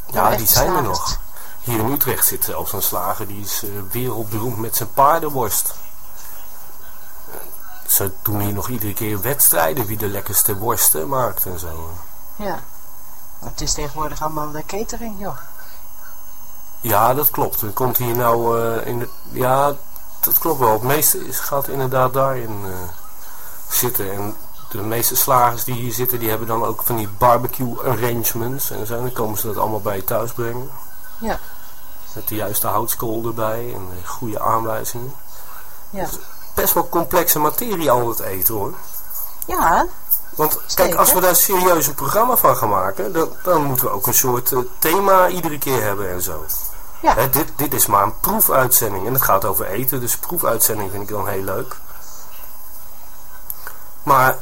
Ja, die zijn er nog. Hier in Utrecht zit zelfs een slager die is eh, wereldberoemd met zijn paardenworst. Ze doen hier nog iedere keer wedstrijden wie de lekkerste worsten maakt en zo. Ja. Het is tegenwoordig allemaal de catering, joh. Ja, dat klopt. Er komt hier nou eh, in de... Ja, dat klopt wel. Het meeste is, gaat inderdaad daarin eh, zitten. En de meeste slagers die hier zitten, die hebben dan ook van die barbecue arrangements. En zo. Dan komen ze dat allemaal bij je thuis brengen. Ja. Met de juiste houtskool erbij en eh, goede aanwijzingen. Ja. Best wel complexe materie al het eten hoor. Ja, Want kijk, als we daar serieus een programma van gaan maken, dan, dan moeten we ook een soort eh, thema iedere keer hebben en zo. Ja. Hè, dit, dit is maar een proefuitzending en het gaat over eten, dus proefuitzending vind ik dan heel leuk. Maar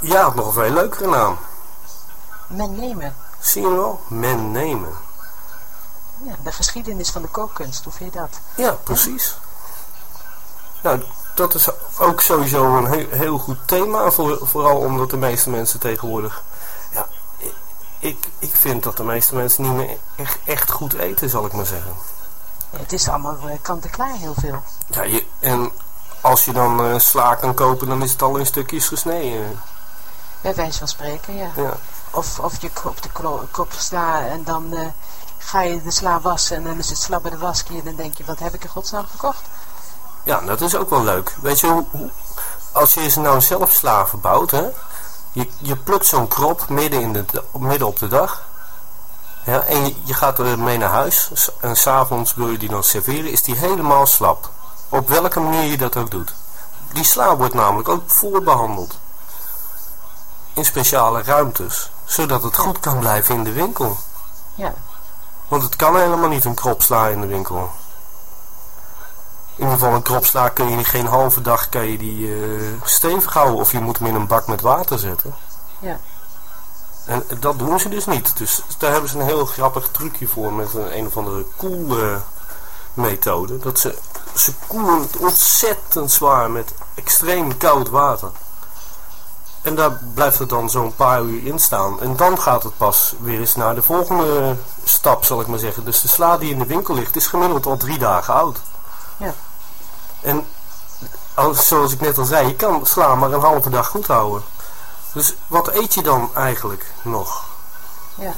ja, had nog een veel leukere naam. men nemen. Zie je wel? Men nemen. Ja, de geschiedenis van de kookkunst, hoe vind je dat? Ja, precies. Nou, dat is ook sowieso een heel, heel goed thema. Voor, vooral omdat de meeste mensen tegenwoordig... Ja, ik- ik, vind dat de meeste mensen niet meer echt, echt goed eten, zal ik maar zeggen. Het is allemaal eh, kant-en-klaar heel veel. Ja, je, en als je dan eh, sla kan kopen, dan is het al in stukjes gesneden. Bij wijze van spreken, ja. Ja, Of, of je koopt de kop sla en dan eh, ga je de sla wassen en dan is het sla bij de waskie en dan denk je, wat heb ik in godsnaam gekocht? Ja dat is ook wel leuk. Weet je, als je ze nou zelf sla verbouwt, hè. Je, je plukt zo'n krop midden, in de, midden op de dag. Ja, en je, je gaat er mee naar huis. S- En s'avonds wil je die dan serveren, is die helemaal slap. Op welke manier je dat ook doet. Die sla wordt namelijk ook voorbehandeld. In speciale ruimtes. Zodat het goed kan blijven in de winkel. Ja, Want het kan helemaal niet een krop sla in de winkel. In ieder geval een kropsla kun je geen halve dag kan je die eh, stevig houden. Of je moet hem in een bak met water zetten. Ja. En dat doen ze dus niet. Dus daar hebben ze een heel grappig trucje voor met een, een of andere koel methode. Dat ze, ze koelen het ontzettend zwaar met extreem koud water. En daar blijft het dan zo'n paar uur in staan. En dan gaat het pas weer eens naar de volgende stap, zal ik maar zeggen. Dus de sla die in de winkel ligt, is gemiddeld al drie dagen oud. Ja. En als, zoals ik net al zei, je kan sla maar een halve dag goed houden. Dus wat eet je dan eigenlijk nog? Ja.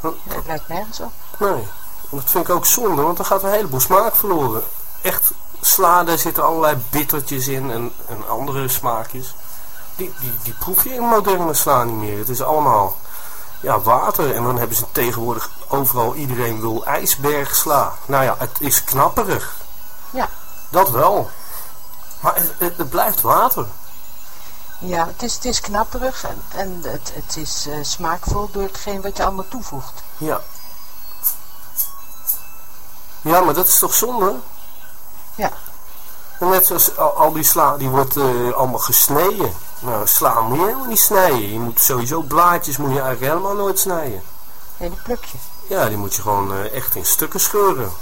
Hm? ja het lijkt nergens op. Nee. Dat vind ik ook zonde, want dan gaat een heleboel smaak verloren. Echt sla, daar zitten allerlei bittertjes in en, en andere smaakjes. Die, die, die proef je in moderne sla niet meer. Het is allemaal ja, water. En dan hebben ze tegenwoordig overal, iedereen wil ijsbergsla. Nou ja, het is knapperig. Ja. Dat wel. Maar het, het, het blijft water. Ja, het is, het is knapperig en, en het, het is uh, smaakvol door hetgeen wat je allemaal toevoegt. Ja. Ja, maar dat is toch zonde? Ja. En net zoals al, al die sla, die wordt uh, allemaal gesneden. Nou, sla moet je helemaal niet snijden. Je moet sowieso blaadjes moet je eigenlijk helemaal nooit snijden. Nee, die pluk je. Ja, die moet je gewoon uh, echt in stukken scheuren.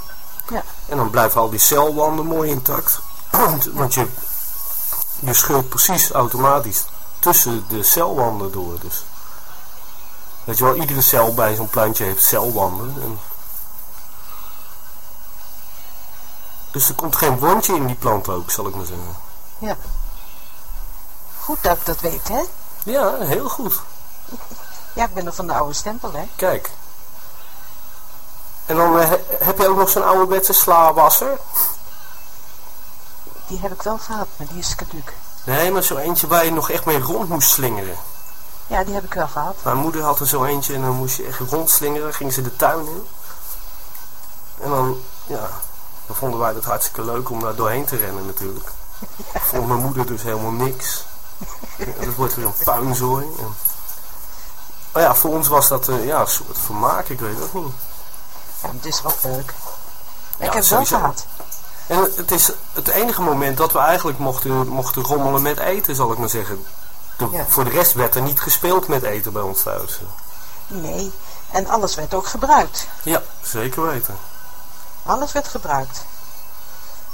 Ja. En dan blijven al die celwanden mooi intact. Want je, je scheurt precies automatisch tussen de celwanden door. Dus. Weet je wel, iedere cel bij zo'n plantje heeft celwanden. En dus er komt geen wondje in die plant ook, zal ik maar zeggen. Ja. Goed dat ik dat weet, hè? Ja, heel goed. Ja, ik ben er van de oude stempel, hè? Kijk. En dan uh, heb je ook nog zo'n ouderwetse slaawasser. Die heb ik wel gehad, maar die is caduc. Nee, maar zo eentje waar je nog echt mee rond moest slingeren. Ja, die heb ik wel gehad. Mijn moeder had er zo eentje en dan moest je echt rondslingeren. Ging ze de tuin in. En dan, ja, dan vonden wij het hartstikke leuk om daar doorheen te rennen natuurlijk. Ja. Vond mijn moeder dus helemaal niks. Dat wordt weer een puinzooi. En... Maar ja, voor ons was dat uh, ja, een soort vermaak, ik weet het niet. Ja, het is wel leuk. Ja, ik heb wel gehad. En het is het enige moment dat we eigenlijk mochten, mochten rommelen met eten, zal ik maar zeggen. De, Ja. Voor de rest werd er niet gespeeld met eten bij ons thuis. Nee, en alles werd ook gebruikt. Ja, zeker weten. Alles werd gebruikt.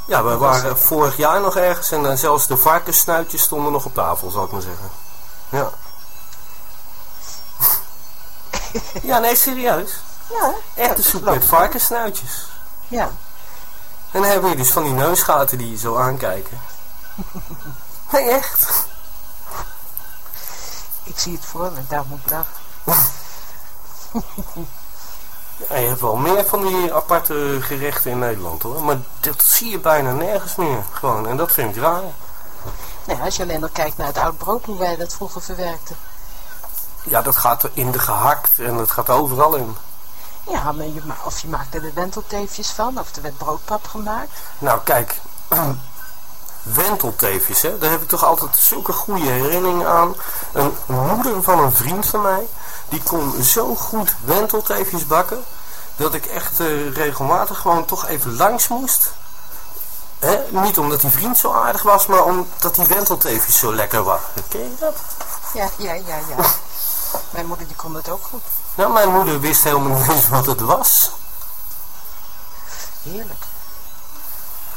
Ja, was- waren vorig jaar nog ergens en dan zelfs de varkenssnuitjes stonden nog op tafel, zal ik maar zeggen. Ja. ja, nee, serieus. Ja, Echte soep met varkenssnuitjes. Ja, En dan hebben we dus van die neusgaten die je zo aankijken. Nee, echt. ik zie het voor me, daar moet ik lachen. Ja, je hebt wel meer van die aparte gerechten in Nederland hoor. Maar dat zie je bijna nergens meer. Gewoon. En dat vind ik raar. Nou, ja, als je alleen al kijkt naar het oud brood, hoe wij dat vroeger verwerkten. Ja, dat gaat er in de gehakt en dat gaat overal in. Ja, maar of je maakte er wentelteefjes van, of er werd broodpap gemaakt. Nou kijk, wentelteefjes, hè, daar heb ik toch altijd zulke goede herinneringen aan. Een moeder van een vriend van mij, die kon zo goed wentelteefjes bakken, dat ik echt eh, regelmatig gewoon toch even langs moest. Hè? Niet omdat die vriend zo aardig was, maar omdat die wentelteefjes zo lekker waren. Ken je dat? Ja, ja, ja, ja. Mijn moeder die kon het ook goed. Nou, mijn moeder wist helemaal niet eens wat het was. Heerlijk.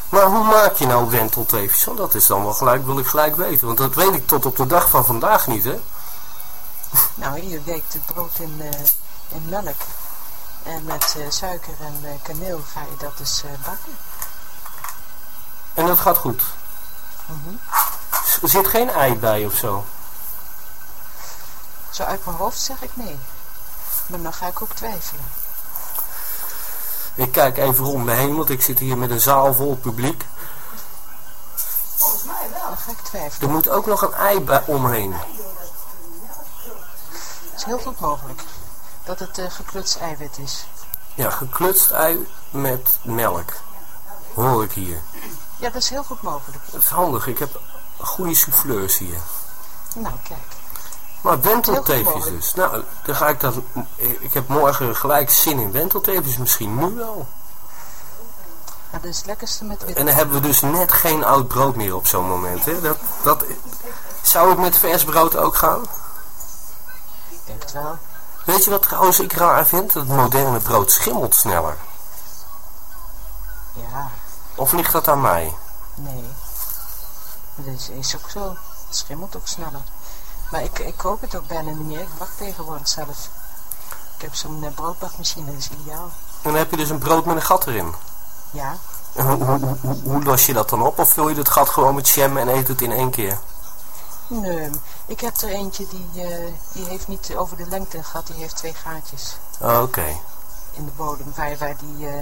Maar hoe maak je nou wentelteefjes? Want dat is dan wel gelijk, wil ik gelijk weten. Want dat weet ik tot op de dag van vandaag niet, hè? Nou, je weekt het brood in, eh, in melk. En met eh, suiker en eh, kaneel ga je dat dus bakken. En dat gaat goed. Mhm. Er zit geen ei bij of zo. Zo uit mijn hoofd zeg ik nee. Maar dan ga ik ook twijfelen. Ik kijk even rond me heen, want ik zit hier met een zaal vol publiek. Dan ga ik Er twijfelen. moet ook nog een ei omheen. Het is heel goed mogelijk dat het eh geklutst eiwit is. Ja, geklutst ei met melk. Hoor ik hier. Ja, dat is heel goed mogelijk. Dat is handig, ik heb goede souffleurs hier. Nou, kijk. Maar wentelteefjes dus. Nou, dan ga ik dan... Ik heb morgen gelijk zin in wentelteefjes, misschien nu wel. Ja, dat is het lekkerste met wit. En dan hebben we dus net geen oud brood meer op zo'n moment. Hè? Dat, dat, zou het met vers brood ook gaan? Ik denk het wel. Weet je wat trouwens ik raar vind? Het moderne brood schimmelt sneller. Ja, Of ligt dat aan mij? nee. Dat is, is ook zo. Het schimmelt ook sneller. Maar ik, ik koop het ook bijna niet meer. Ik bak tegenwoordig zelf. Ik heb zo'n eh, broodbakmachine, dat is ideaal. En dan heb je dus een brood met een gat erin. Ja, En hoe, hoe, hoe, los je dat dan op? Of vul je het gat gewoon met jam en eet het in één keer? nee. Ik heb er eentje die, eh, die heeft niet over de lengte een gat. Die heeft twee gaatjes Oh, Oké. in de bodem waar, waar die uh,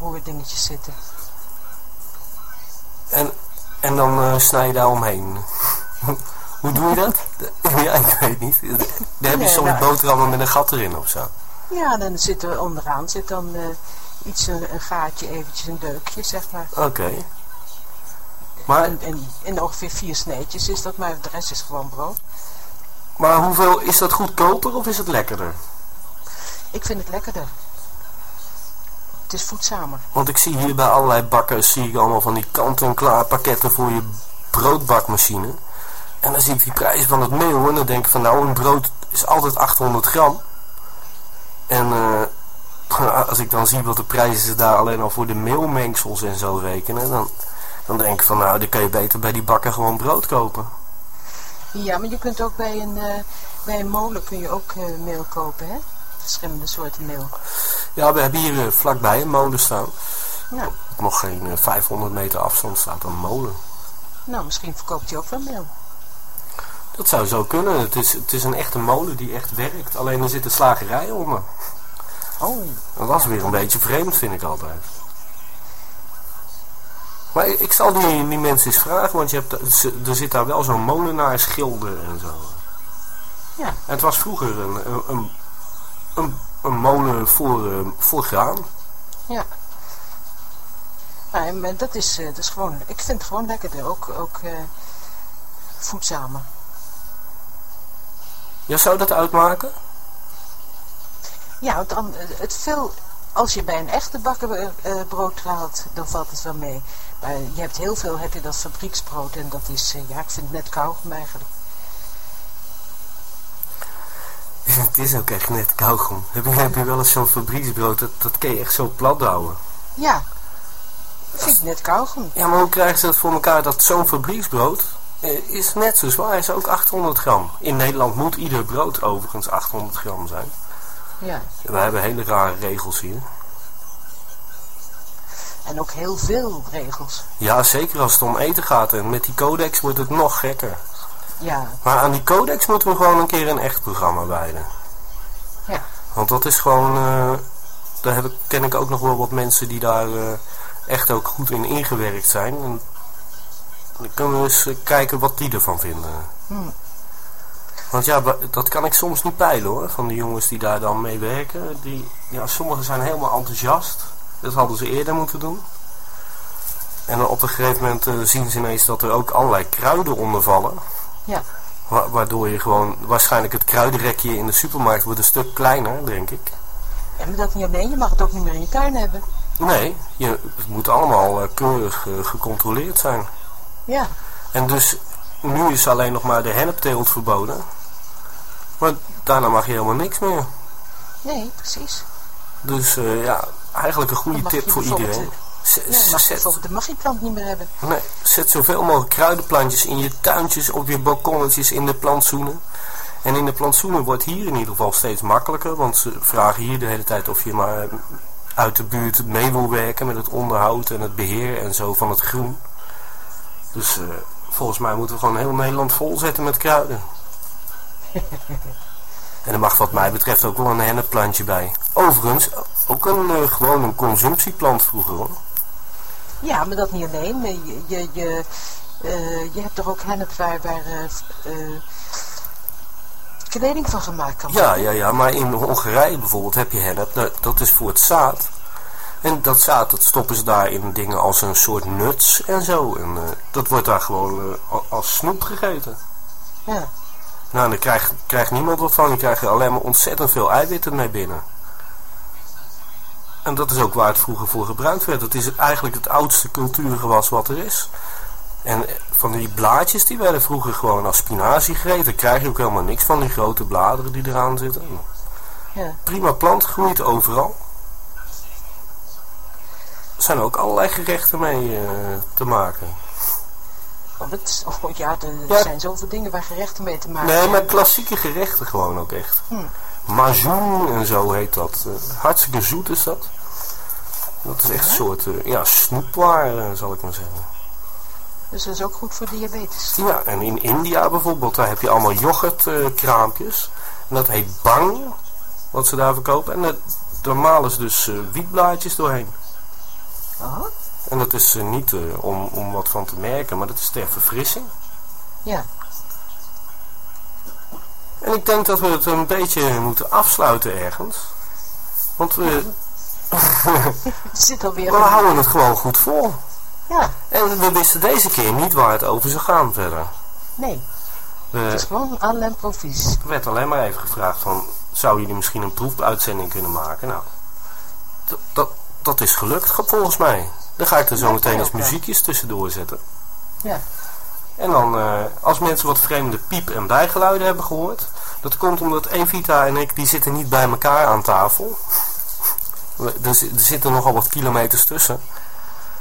roerdingetjes zitten. En, en dan snij je daar omheen. Hoe doe je dat? ja, ik weet niet. Dan heb je soms nou- boterhammen met een gat erin of zo. Ja, dan zit er onderaan zit dan eh, iets, een, een gaatje, eventjes een deukje, zeg maar. Oké. Maar, En, en in ongeveer vier sneetjes is dat, maar de rest is gewoon brood. maar hoeveel, is dat goedkoper of is het lekkerder? Ik vind het lekkerder. Het is voedzamer. Want ik zie hier bij allerlei bakkers zie ik allemaal van die kant-en-klaar pakketten voor je broodbakmachine. En dan zie ik die prijs van het meel en dan denk ik van nou een brood is altijd 800 gram. En eh, als ik dan zie wat de prijzen daar alleen al voor de meelmengsels en zo rekenen, dan, dan denk ik van nou dan kan je beter bij die bakker gewoon brood kopen. Ja, maar je kunt ook bij een, eh, bij een molen kun je ook eh, meel kopen, hè? Verschillende soorten meel. Ja, we hebben hier vlakbij een molen staan. Nou, Op nog geen eh, 500 meter afstand staat een molen. nou, misschien verkoopt hij ook wel meel. Dat zou zo kunnen. Het is, het is een echte molen die echt werkt. Alleen er zit een slagerij onder. Oh, dat is weer een beetje vreemd, vind ik altijd. Maar ik, ik zal die, die mensen eens vragen, want je hebt, er zit daar wel zo'n molenaarschilder en zo. ja. En het was vroeger een, een, een, molen voor, eh, voor graan. Ja. Maar dat is, eh, dat is gewoon, ik vind het gewoon lekkerder, ook, ook eh, voedzamer. Ja, zou dat uitmaken? Ja, dan, eh, het veel, als je bij een echte bakker eh, brood haalt, dan valt het wel mee. Maar je hebt heel veel, heb je dat fabrieksbrood en dat is, eh, ja, ik vind het net kauwgom eigenlijk. het is ook echt net kauwgom. Heb je, heb je wel eens zo'n fabrieksbrood, dat, dat kun je echt zo plat houden. Ja, vind ik net kauwgom. Ja, maar hoe krijgen ze dat voor elkaar dat zo'n fabrieksbrood eh, is net zo zwaar, is ook 800 gram. In Nederland moet ieder brood overigens 800 gram zijn. Ja, We hebben hele rare regels hier. en ook heel veel regels. Ja, zeker als het om eten gaat. En met die codex wordt het nog gekker. Ja, Maar aan die codex moeten we gewoon een keer een echt programma wijden. ja, Want dat is gewoon... eh, daar heb ik, ken ik ook nog wel wat mensen die daar eh, echt ook goed in ingewerkt zijn. En dan kunnen we eens eh, kijken wat die ervan vinden. hm. Want ja, dat kan ik soms niet peilen hoor, van de jongens die daar dan mee werken. Die, ja, sommigen zijn helemaal enthousiast. Dat hadden ze eerder moeten doen. En dan op een gegeven moment eh, zien ze ineens dat er ook allerlei kruiden onder vallen. ja. Wa- waardoor je gewoon, waarschijnlijk het kruidenrekje in de supermarkt wordt een stuk kleiner, denk ik. En maar dat niet alleen, je mag het ook niet meer in je tuin hebben. Nee, je, het moet allemaal eh, keurig gecontroleerd zijn. Ja, En dus, nu is alleen nog maar de hennepteelt verboden. Maar daarna mag je helemaal niks meer. nee, precies. Dus eh, ja, eigenlijk een goede tip voor iedereen. Je mag zet, bijvoorbeeld de magieplant niet meer hebben. nee, zet zoveel mogelijk kruidenplantjes in je tuintjes, op je balkonnetjes, in de plantsoenen. En in de plantsoenen wordt hier in ieder geval steeds makkelijker. Want ze vragen hier de hele tijd of je maar uit de buurt mee wil werken met het onderhoud en het beheer en zo van het groen. Dus eh, volgens mij moeten we gewoon heel Nederland volzetten met kruiden. En er mag wat mij betreft ook wel een hennepplantje bij. Overigens, ook een, eh, gewoon een consumptieplant vroeger hoor. Ja, maar dat niet alleen. Je, je, je, eh, je hebt er ook hennep waar, waar kleding van gemaakt kan worden. Ja, ja, ja, maar in Hongarije bijvoorbeeld heb je hennep, dat, dat is voor het zaad. En dat zaad, dat stoppen ze daar in dingen als een soort nuts en zo. En eh, dat wordt daar gewoon eh, als snoep gegeten. Ja. Nou, daar krijgt, krijgt niemand wat van. Je krijgt alleen maar ontzettend veel eiwitten mee binnen. En dat is ook waar het vroeger voor gebruikt werd. Het is eigenlijk het oudste cultuurgewas wat er is. En van die blaadjes die werden vroeger gewoon als spinazie gegeten. Daar krijg je ook helemaal niks van die grote bladeren die eraan zitten. Ja. Prima plant, groeit overal. Er zijn ook allerlei gerechten mee eh, te maken. Oh, dat, oh ja, er Ja. zijn zoveel dingen waar gerechten mee te maken Nee, maar klassieke gerechten gewoon ook echt. Hm. Majoen en zo heet dat. Eh, hartstikke zoet is dat. Dat is echt een soort eh, ja, snoepwaar, zal ik maar zeggen. Dus dat is ook goed voor diabetes. Ja, en in India bijvoorbeeld, daar heb je allemaal yoghurtkraampjes. en dat heet bang, wat ze daar verkopen. En daar malen ze dus wietblaadjes doorheen. En dat is eh, niet eh, om, om wat van te merken, maar dat is ter verfrissing. ja. En ik denk dat we het een beetje moeten afsluiten ergens. Want we, Het zit alweer... we houden het gewoon goed vol. Ja, En we wisten deze keer niet waar het over zou gaan verder. nee. We, Het is gewoon aan l'improvis. Er werd alleen maar even gevraagd van, zou jullie misschien een proefuitzending kunnen maken? Nou, dat, dat, is gelukt volgens mij. Dan ga ik er zo meteen eens muziekjes tussendoor zetten. Ja. En dan, eh, als mensen wat vreemde piep- en bijgeluiden hebben gehoord, dat komt omdat Evita en ik, die zitten niet bij elkaar aan tafel. We- Er, er zitten nogal wat kilometers tussen.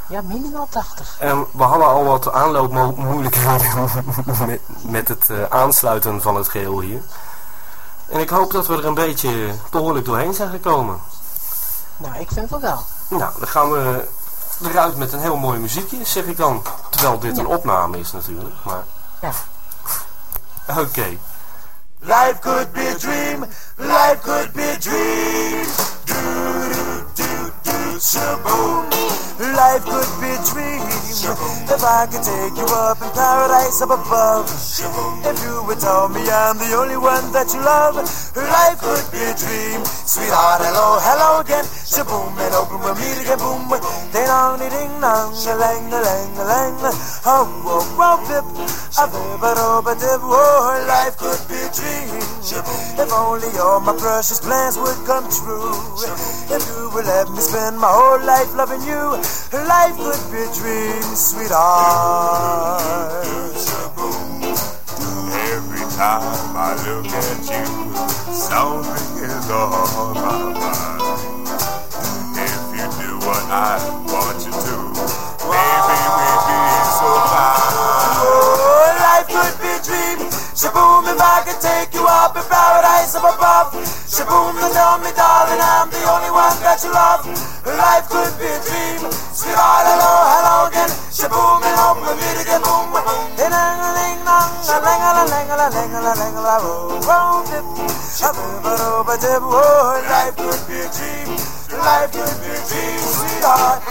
Ja, minimaal 80. En we hadden al wat aanloopmoeilijkheden met, met het eh, aansluiten van het geheel hier. En ik hoop dat we er een beetje behoorlijk doorheen zijn gekomen. Nou, ik vind het wel. Nou, dan gaan we eruit met een heel mooi muziekje, zeg ik dan. Terwijl dit een Ja. opname is natuurlijk, maar Ja. oké. Life could be a dream. Life could be a dream. Do do do do shaboom. Life could be a dream. If I could take you up in paradise up above. If you would tell me I'm the only one that you love. Life could be a dream. Sweetheart, hello, hello again. Shaboom and open we'll meet again. Boom. Ding dong, ding dong. A lang, a lang, a lang. Oh, oh, oh, pip. A bip, a do, a dip. Oh, life could be a dream. If only all my precious plans would come true. If you would let me spend my whole life loving you, life could be a dream, sweetheart. Every time I look at you, something is on my mind. If you do what I want you to, maybe we'd be so fine. Oh, life could be a dream. Shaboom, if I could take you up in paradise up above. Shaboom, and tell me, darling, I'm the only one that you love. Life could be a dream. Sweetheart, hello, hello again. Shaboom, and hope we'll meet again. Boom, boom. Ding, dang, a ling, a lang, a lang, a lang, a lang, a oh, oh. Oh, life could be a dream. Life could be a dream, sweetheart.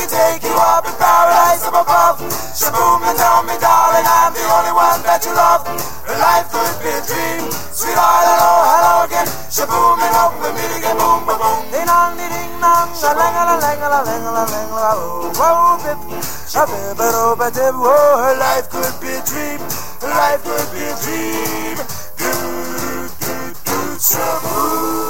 Could take you up in paradise up above. Shaboom, and tell me, darling, I'm the only one that you love. Life could be a dream. Sweetheart, hello, hello again. Shaboom, and hope we meet again. Boom, boom, boom. Ding dong, ding ding dong. A lang, a lang, a lang, a lang, a lang, oh, oh, bip. A bip, a do, a dip. Oh, oh. oh life could be a dream. Life could be a dream. Do, do, do, shaboom.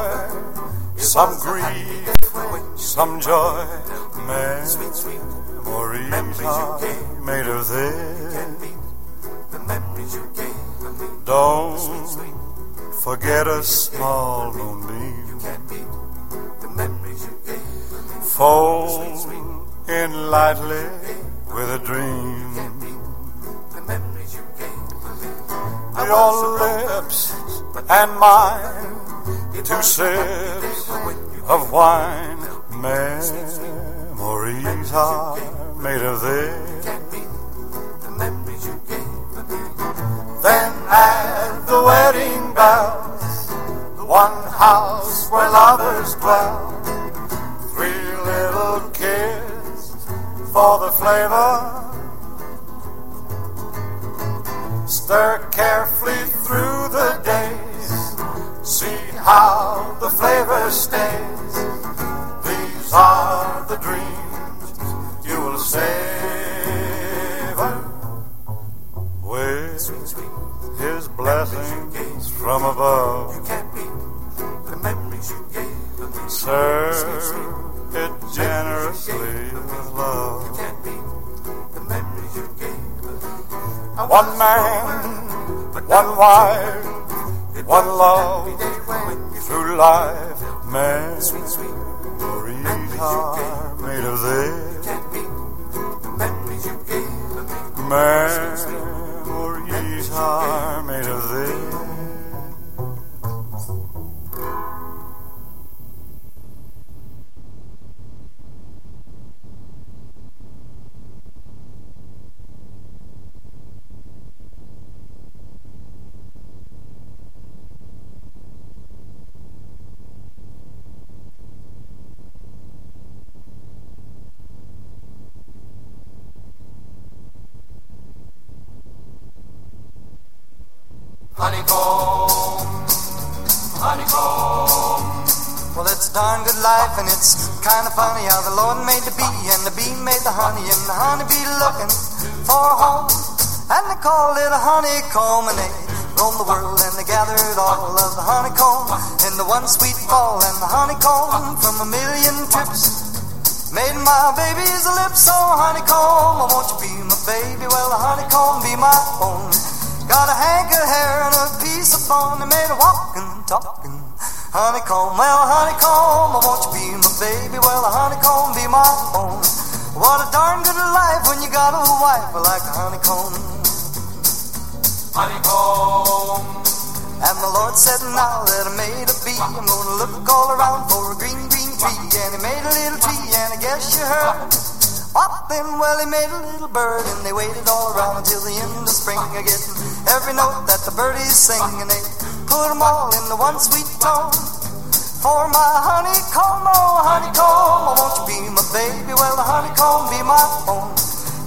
lightly with a dream. Your lips and mine, two sips of wine. Memories are made of this. Then at the wedding bells, the one house where lovers dwell. Three little kids for the flavor. Stir carefully through the days. See how the flavor stays. These are the dreams you will savor with his blessings from above. Serve it generously with love. One man, one wife, one love through life. Memories are made of this. Memories are made of this. It's kind of funny how the Lord made the bee, and the bee made the honey, and the honeybee looking for a home. And they called it a honeycomb, and they roamed the world, and they gathered all of the honeycomb in the one sweet fall and the honeycomb from a million trips made my baby's lips so honeycomb. Oh, won't you be my baby? Well, the honeycomb be my own. Got a hank of hair and a piece of bone. They made a walking, talking honeycomb. Well, honeycomb, oh, won't you be baby? Well, the honeycomb be my own. What a darn good life when you got a wife like a honeycomb. Honeycomb. And the Lord said, now that I made a bee, I'm gonna look all around for a green, green tree. And he made a little tree, and I guess you heard. What then? Well, he made a little bird, and they waited all around until the end of spring. I get every note that the birdies sing, and they put them all into one sweet tone. For my honeycomb, oh honeycomb, oh, won't you be my baby? Well, the honeycomb be my own.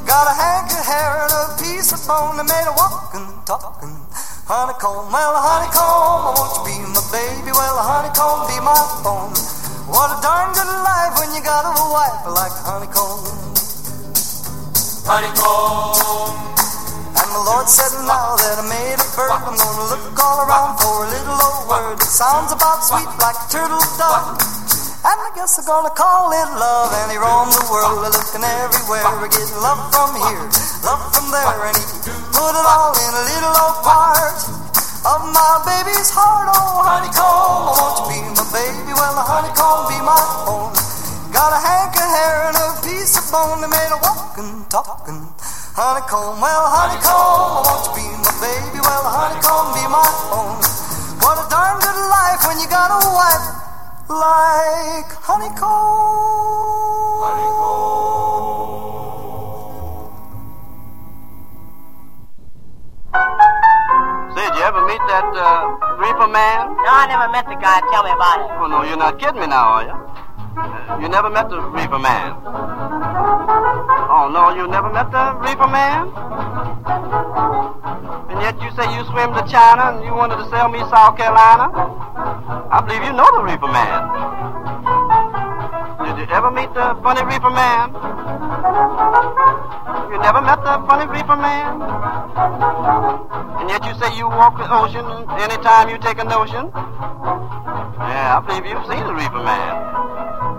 Got a hank of hair and a piece of bone, they made a walking, talking honeycomb. Well, honeycomb, oh, won't you be my baby? Well, the honeycomb be my own. What a darn good life when you got a wife like honeycomb. Honeycomb. And the Lord said, now that I made a bird, I'm gonna look all around for a little old word that sounds about sweet like a turtle dove. And I guess I'm gonna call it love. And he roamed the world looking everywhere, getting love from here, love from there, and he put it all in a little old part of my baby's heart. Oh, honeycomb, won't you be my baby? Well, the honeycomb be my own. Got a hank of hair and a piece of bone that made a walking, talking honeycomb. Well, honeycomb, won't you be my baby? Well, honeycomb be my own. What a darn good life when you got a wife like honeycomb. Say, did you ever meet that uh, reaper man? No, I never met the guy. Tell me about it. Oh, no, you're not kidding me now, are you? You never met the reaper man? Oh, no, you never met the reaper man? And yet you say you swim to China and you wanted to sell me South Carolina? I believe you know the reaper man. Did you ever meet the funny reaper man? You never met the funny reaper man? And yet you say you walk the ocean anytime you take a notion? Yeah, I believe you've seen the reaper man.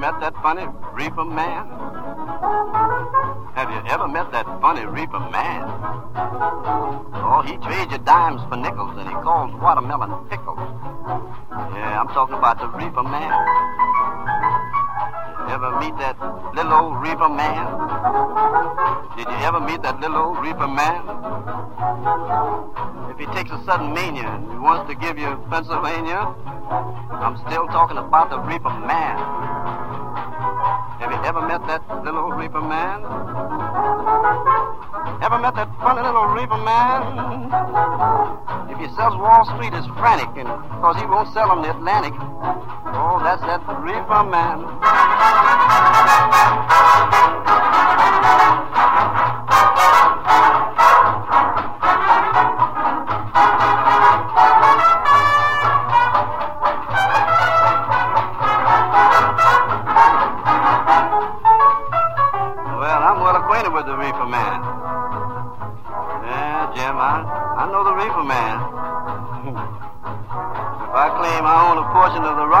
funny reaper man? Have you ever met that funny reaper man? Oh, he trades your dimes for nickels and he calls watermelon pickles. Yeah, I'm talking about the reaper man. Ever meet that little old reaper man? Did you ever meet that little old reaper man? If he takes a sudden mania and he wants to give you Pennsylvania, I'm still talking about the reaper man. Ever met that little reaper man? Ever met that funny little reaper man? If he sells Wall Street is frantic and cause he won't sell on the Atlantic. Oh, that's that reaper man.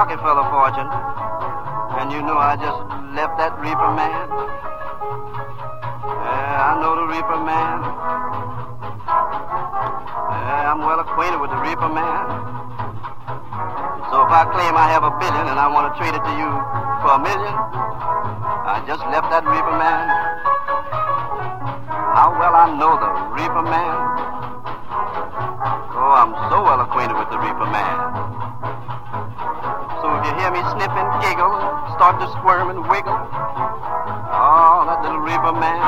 Rockefeller fortune, and you know I just left that reaper man. Yeah, I know the reaper man. Yeah, I'm well acquainted with the reaper man. So if I claim I have a billion and I want to trade it to you for a million, I just left that reaper man. How well I know the reaper man. Oh, I'm so well acquainted with the reaper man. Snip and giggle, start to squirm and wiggle, oh, that little reaper man.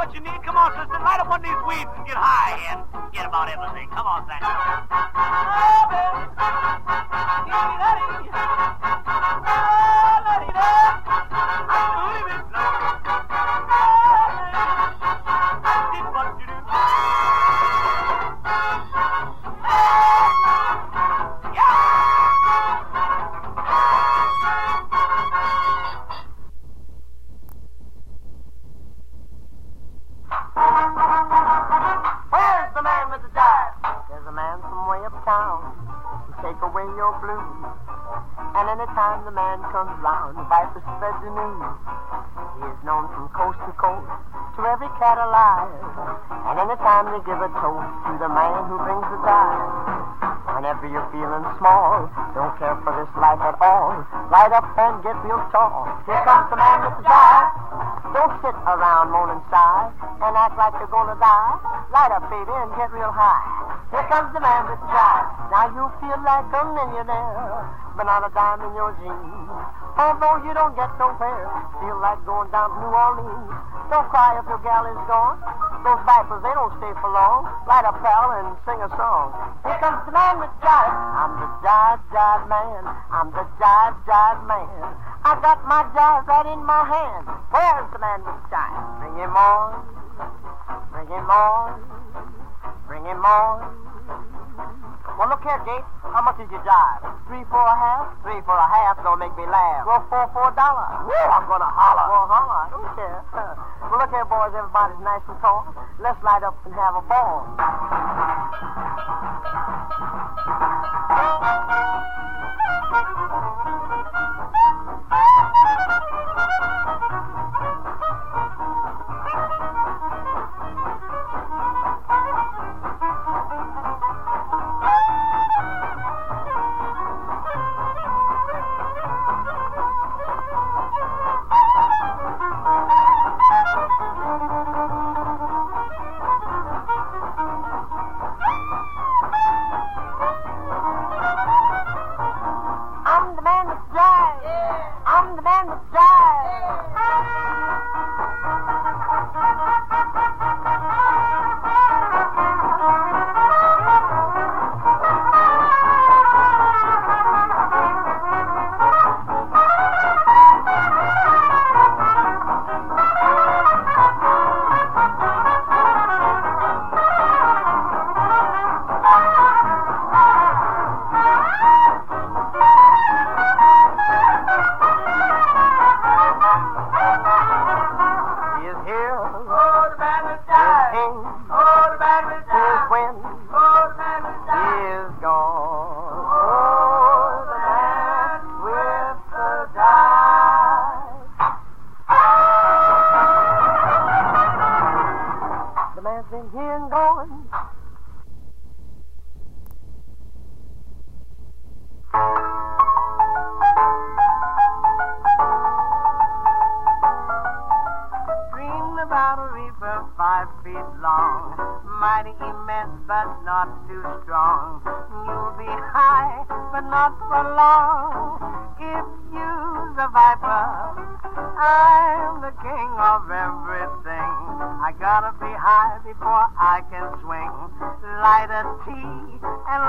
What you need. Come on, sister, light up one of these weeds and get high and get about everything. Get real tall. Here comes the man with the jive. Don't sit around moan and sigh and act like you're gonna die. Light up, baby, and get real high. Here comes the man with the jive. Now you feel like a millionaire, but not a dime in your jeans. Although you don't get no fare, feel like going down to New Orleans. Don't cry if your gal is gone. Those vipers, they don't stay for long. Light up, pal, and sing a song. Here comes the man with the jive. I'm the jive, jive man. I'm the man. I got my jive right in my hand. Where's the man with jive? Bring him on. Bring him on. Bring him on. Well, look here, Jake. How much is your jive? Three for a half? Three for a half don't make me laugh. Well, four for a dollar. Woo, I'm gonna holler. Well, holler. I don't care. well, look here, boys. Everybody's nice and tall. Let's light up and have a ball. Swing. Light a tea and